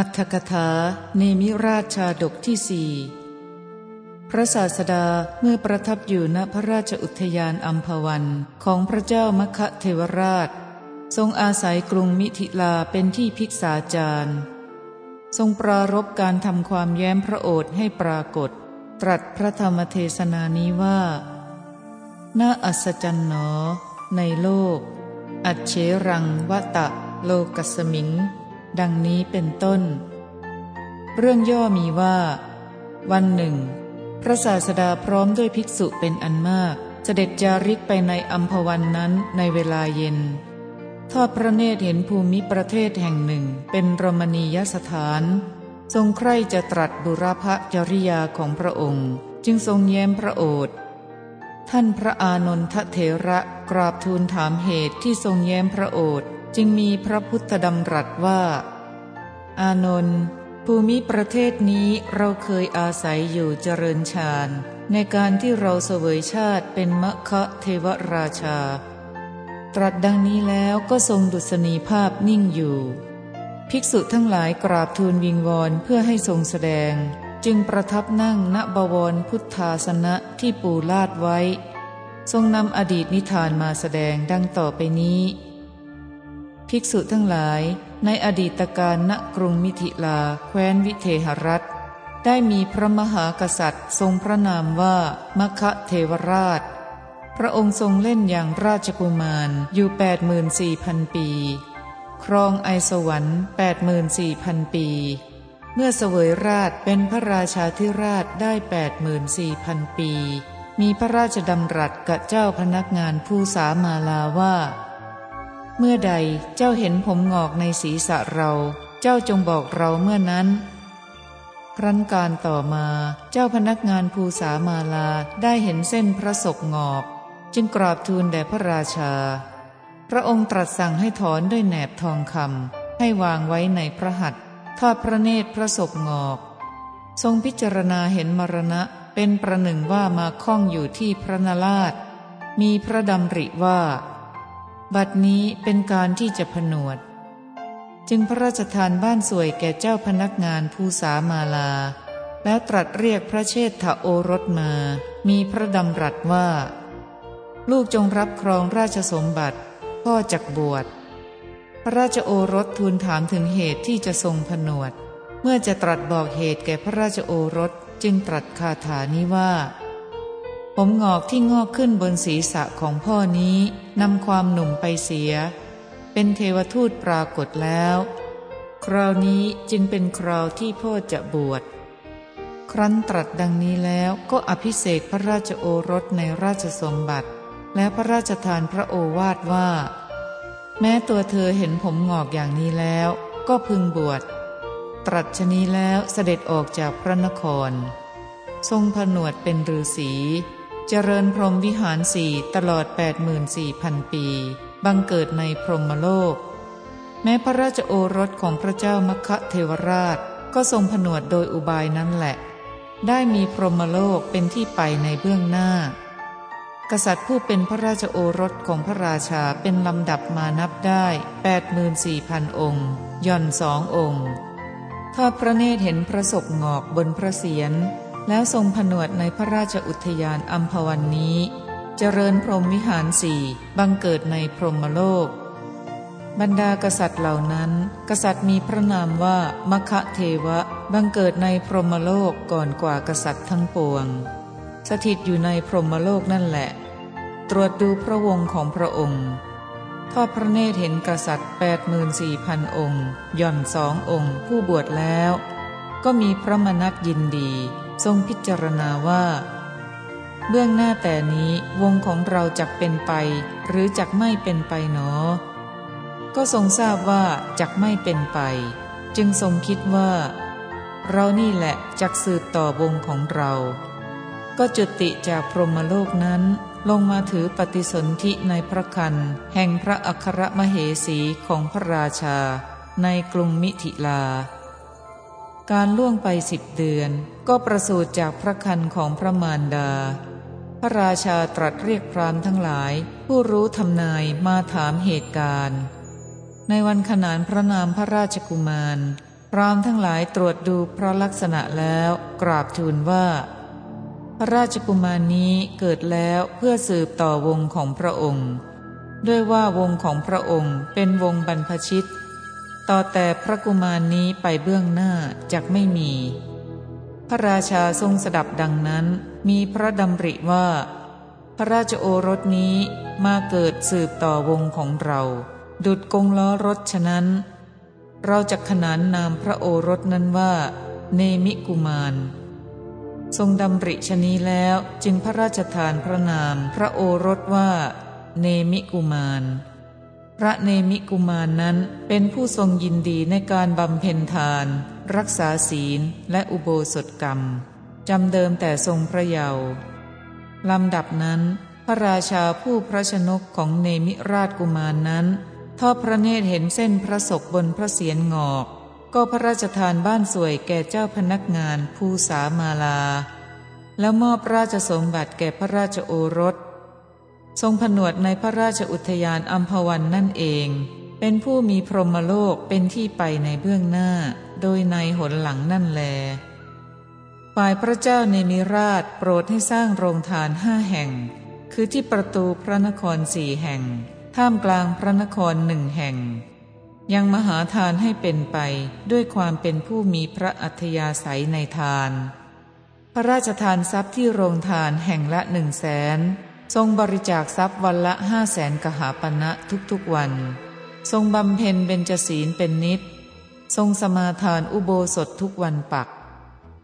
อัตถกถาเนมิราชชาดกที่สี่พระศาสดาเมื่อประทับอยู่ณพระราชอุทยานอัมพวันของพระเจ้ามคเทวราช ทรงอาศัยกรุงมิถิลาเป็นที่พิกษาจารย์ ทรงปรารบการทำความแย้มพระโอษฐ์ให้ปรากฏ ตรัสพระธรรมเทศนานี้ว่า น่าอัศจรรย์หนอ ในโลก อัจเชรังวะตะ โลกัสมิง ดังนี้เป็นต้น เรื่องย่อมีว่า วันหนึ่ง พระศาสดาพร้อมด้วยภิกษุเป็นอันมาก เสด็จจาริกไปในอัมพวันนั้นในเวลาเย็น ทอดพระเนตรเห็นภูมิประเทศแห่งหนึ่งเป็นรมณียสถาน ทรงใคร่จะตรัสบุรพจริยาของพระองค์ จึงทรงแย้มพระโอษฐ์ท่านพระอานนทเถระกราบทูลถามเหตุที่ทรงแย้มพระโอษฐ์ จึงมีพระพุทธดำรัสว่า อานนท์ภูมิประเทศนี้เราเคยอาศัยอยู่เจริญฌานในการที่เราเสวยชาติเป็นมคะเทวราชา ตรัสดังนี้แล้วก็ทรงดุษณีภาพนิ่งอยู่ ภิกษุทั้งหลายกราบทูลวิงวอนเพื่อให้ทรงแสดง จึงประทับนั่งณบวรพุทธาสนะที่ปูลาดไว้ ทรงนำอดีตนิทานมาแสดงดังต่อไปนี้ ภิกษุทั้งหลาย ในอดีตการณกรุงมิถิลาแคว้นวิเทหรัฐ ได้มีพระมหากษัตริย์ทรงพระนามว่ามคะเทวราช พระองค์ทรงเล่นอย่างราชกุมารอยู่แปดหมื่นสี่พันปี ครองไอสวรรค์แปดหมื่นสี่พันปี เมื่อเสวยราชเป็นพระราชาธิราชได้แปดหมื่นสี่พันปี มีพระราชดำรัสกับเจ้าพนักงานผู้สามาลาว่า เมื่อใดเจ้าเห็นผมงอกในศีรษะเรา เจ้าจงบอกเราเมื่อนั้น ครั้นการต่อมาเจ้าพนักงานภูสามาลาได้เห็นเส้นพระศกงอก จึงกราบทูลแด่พระราชา พระองค์ตรัสสั่งให้ถอนด้วยแหนบทองคำให้วางไว้ในพระหัตถ์ทอดพระเนตรพระศกงอก ทรงพิจารณาเห็นมรณะเป็นประหนึ่งว่ามาคล้องอยู่ที่พระนาราชมีพระดำริว่า บัดนี้เป็นการที่จะผนวด จึงพระราชทานบ้านสวยแก่เจ้าพนักงานภูสามาลา แล้วตรัสเรียกพระเชษฐโอรสมา มีพระดำรัสว่า ลูกจงรับครองราชสมบัติ พ่อจักบวช พระราชโอรสทูลถามถึงเหตุที่จะทรงผนวด เมื่อจะตรัสบอกเหตุแก่พระราชโอรสจึงตรัสคาถานี้ว่า ผมงอกที่งอกขึ้นบนศีรษะของพ่อนี้นำความหนุ่มไปเสีย เป็นเทวทูตปรากฏแล้ว คราวนี้จึงเป็นคราวที่พ่อจะบวช ครั้นตรัสดังนี้แล้วก็อภิเษกพระราชโอรสในราชสมบัติ และพระราชทานพระโอวาทว่า แม้ตัวเธอเห็นผมงอกอย่างนี้แล้ว ก็พึงบวช ตรัสชนี้แล้วเสด็จออกจากพระนคร ทรงผนวดเป็นฤาษี เจริญพรหมวิหารสี่ตลอด 84,000 ปี บังเกิดในพรหมโลก แม้พระราชโอรสของพระเจ้ามคเทวราชก็ทรงผนวดโดยอุบายนั้นแหละ ได้มีพรหมโลกเป็นที่ไปในเบื้องหน้า กษัตริย์ผู้เป็นพระราชโอรสของพระราชาเป็นลำดับมานับได้ 84,000 องค์ ย่อนสององค์ทอดพระเนตรเห็นพระศกงอกบนพระเศียร แล้วทรงผนวดในพระราชอุทยานอัมพวันนี้ เจริญพรหมวิหารสี่บังเกิดในพรหมโลก บรรดากษัตริย์เหล่านั้น กษัตริย์มีพระนามว่ามคะเทวะ บังเกิดในพรหมโลกก่อนกว่ากษัตริย์ทั้งปวง สถิตอยู่ในพรหมโลกนั่นแหละ ตรวจดูพระวงของพระองค์ทอดพระเนตรเห็นกษัตริย์แปดหมื่นสี่พันองค์ย่อนสององค์ ผู้บวชแล้ว ก็มีพระมนัตยินดี ทรงพิจารณาว่า เบื้องหน้าแต่นี้วงของเราจักเป็นไป หรือจักไม่เป็นไปหนอ ก็ทรงทราบว่าจักไม่เป็นไป จึงทรงคิดว่า เรานี่แหละจักสืบต่อวงของเรา ก็จุติจากพรหมโลกนั้นลงมาถือปฏิสนธิในพระคันแห่งพระอัครมเหสีของพระราชาในกรุงมิถิลา การล่วงไปสิบเดือน ก็ประสูติจากพระคันของพระมารดา พระราชาตรัสเรียกพรามทั้งหลาย ผู้รู้ทำนายมาถามเหตุการณ์ ในวันขนานพระนามพระราชกุมาร พรามทั้งหลายตรวจดูพระลักษณะแล้วกราบทูลว่า พระราชกุมารนี้เกิดแล้วเพื่อสืบต่อวงของพระองค์ ด้วยว่าวงของพระองค์เป็นวงบรรพชิต ต่อแต่พระกุมารนี้ไปเบื้องหน้าจักไม่มี พระราชาทรงสดับดังนั้น มีพระดำริว่า พระราชโอรสนี้มาเกิดสืบต่อวงของเรา ดุดกงล้อรถฉะนั้น เราจะขนานนามพระโอรสนั้นว่า เนมิกุมาร ทรงดำริชนีแล้วจึงพระราชทานพระนามพระโอรสว่า เนมิกุมาร พระเนมิกุมารนั้นเป็นผู้ทรงยินดีในการบำเพ็ญทาน รักษาศีลและอุโบสถกรรมจำเดิมแต่ทรงพระเยาว์ลำดับนั้น พระราชาผู้พระชนกของเนมิราชกุมารนนั้นทอดพระเนตรเห็นเส้นพระศกบนพระเศียรงอก ก็พระราชทานบ้านสวยแก่เจ้าพนักงานผู้สามาลา แล้วมอบราชสมบัติแก่พระราชโอรส ทรงผนวดในพระราชอุทยานอัมพวันนั่นเอง เป็นผู้มีพรหมโลกเป็นที่ไปในเบื้องหน้า โดยในหนหลังนั่นแล ฝ่ายพระเจ้าเนมิราชโปรดให้สร้างโรงทานห้าแห่ง คือที่ประตูพระนครสี่แห่ง ท่ามกลางพระนครหนึ่งแห่ง ยังมหาทานให้เป็นไปด้วยความเป็นผู้มีพระอัธยาศัยในทาน พระราชทานทรัพย์ที่โรงทานแห่งละหนึ่งแสน ทรงบริจาคทรัพย์วันละห้าแสนกหาปณะทุกๆวัน ทรงบำเพ็ญเบญจศีลเป็นนิด ทรงสมาทานอุโบสถทุกวันปัก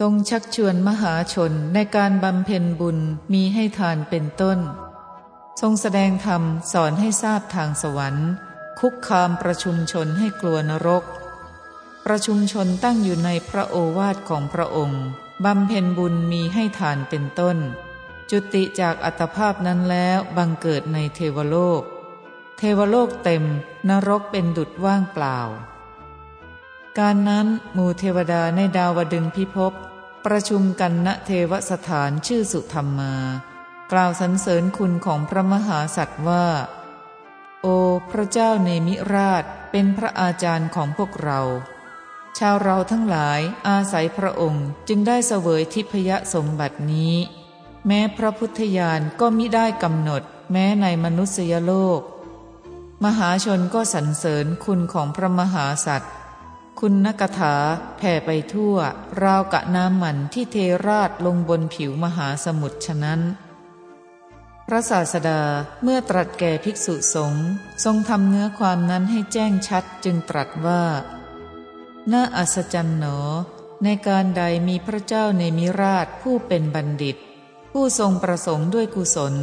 ทรงชักชวนมหาชนในการบำเพ็ญบุญมีให้ทานเป็นต้น ทรงแสดงธรรมสอนให้ทราบทางสวรรค์ คุกคามประชุมชนให้กลัวนรก ประชุมชนตั้งอยู่ในพระโอวาทของพระองค์บำเพ็ญบุญมีให้ทานเป็นต้น จุติจากอัตภาพนั้นแล้วบังเกิดในเทวโลก เทวโลกเต็มนรกเป็นดุจว่างเปล่า การนั้นหมู่เทวดาในดาวดึงพิภพประชุมกันณเทวสถานชื่อสุธรรมา กล่าวสรรเสริญคุณของพระมหาสัตว์ว่า โอพระเจ้าเนมิราชเป็นพระอาจารย์ของพวกเรา ชาวเราทั้งหลายอาศัยพระองค์จึงได้เสวยทิพยสมบัตินี้ แม้พระพุทธญาณก็มิได้กำหนด แม้ในมนุษยโลก มหาชนก็สรรเสริญคุณของพระมหาสัตว์คุณนกถาแผ่ไปทั่ว ราวกะน้ำมันที่เทราดลงบนผิวมหาสมุทรฉะนั้น พระศาสดาเมื่อตรัสแก่ภิกษุสงฆ์ทรงทำเนื้อความนั้นให้แจ้งชัดจึงตรัสว่าน่าอัศจรรย์หนอ ในการใดมีพระเจ้าในมิราชผู้เป็นบัณฑิต ผู้ทรงประสงค์ด้วยกุศล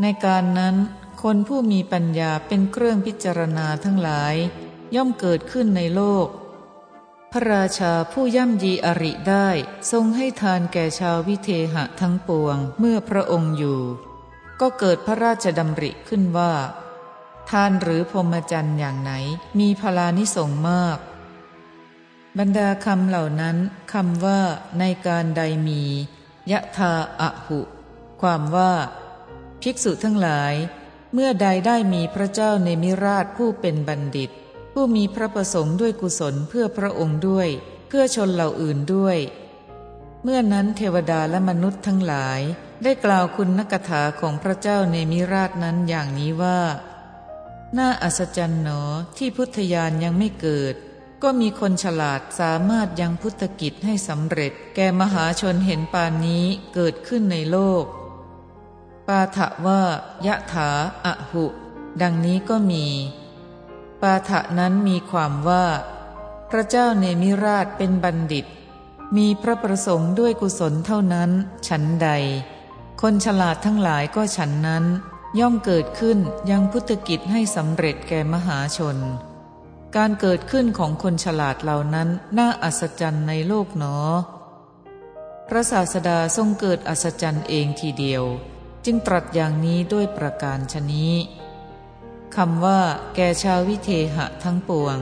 ในการนั้น คนผู้มีปัญญาเป็นเครื่องพิจารณาทั้งหลาย ย่อมเกิดขึ้นในโลก พระราชาผู้ย่ำยีอริได้ทรงให้ทานแก่ชาววิเทหะทั้งปวงเมื่อพระองค์อยู่ ก็เกิดพระราชดำริขึ้นว่า ทานหรือพรหมจรรย์อย่างไหนมีพลานิสงมากบรรดาคำเหล่านั้นคำว่าในการใดมี ยะทาอะหุ ความว่า ภิกษุทั้งหลาย เมื่อใดได้มีพระเจ้าในมิราชผู้เป็นบัณฑิต ผู้มีพระประสงค์ด้วยกุศลเพื่อพระองค์ด้วย เพื่อชนเหล่าอื่นด้วย เมื่อนั้นเทวดาและมนุษย์ทั้งหลาย ได้กล่าวคุณนักถาของพระเจ้าในมิราชนั้นอย่างนี้ว่า น่าอัศจรรย์หนอที่พุทธญาณยังไม่เกิด ก็มีคนฉลาดสามารถยังพุทธกิจให้สำเร็จ แก่มหาชนเห็นปานนี้เกิดขึ้นในโลก ปาถะว่ายะถาอะหุ ดังนี้ก็มี ปาฐะนั้นมีความว่า พระเจ้าเนมิราชเป็นบัณฑิต มีพระประสงค์ด้วยกุศลเท่านั้น ฉันใด คนฉลาดทั้งหลายก็ฉันนั้น ย่อมเกิดขึ้นยังพุทธกิจให้สำเร็จแก่มหาชน การเกิดขึ้นของคนฉลาดเหล่านั้นน่าอัศจรรย์ในโลกหนอ พระศาสดาทรงเกิดอัศจรรย์เองทีเดียว จึงตรัสอย่างนี้ด้วยประการชนี้คำว่า แก่ชาววิเทหะทั้งปวง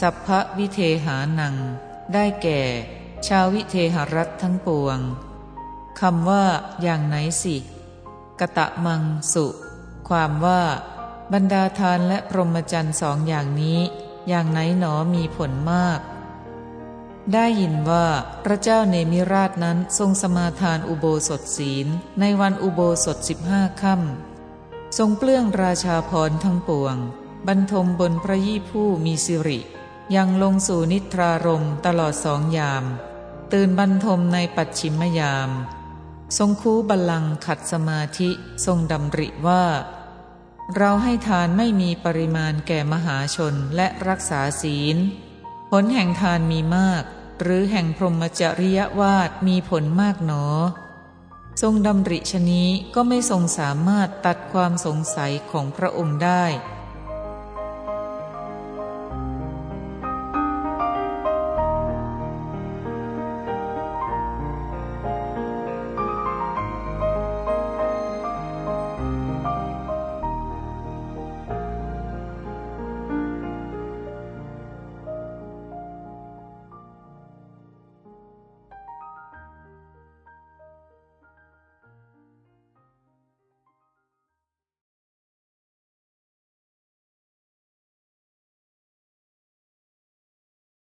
สัพพวิเทหานัง ได้แก่ ชาววิเทหรัฐทั้งปวงคำว่า อย่างไหนสิกะตะมังสุ ความว่าบรรดาทานและพรหมจรรย์สองอย่างนี้ อย่างไหนหนอมีผลมาก ได้ยินว่าพระเจ้าเนมิราชนั้นทรงสมาทานอุโบสถศีลในวันอุโบสถสิบห้าค่ำทรงเปลื้องราชาพรทั้งปวง บรรทมบนพระยี่ผู้มีสิริ ยังลงสู่นิทรารมตลอดสองยาม ตื่นบรรทมในปัจฉิมยาม ทรงคูบัลลังขัดสมาธิทรงดำริว่า เราให้ทานไม่มีปริมาณแก่มหาชนและรักษาศีล ผลแห่งทานมีมาก หรือแห่งพรหมจริยวาดมีผลมากหนอ ทรงดำริชนี้ก็ไม่ทรงสามารถตัดความสงสัยของพระองค์ได้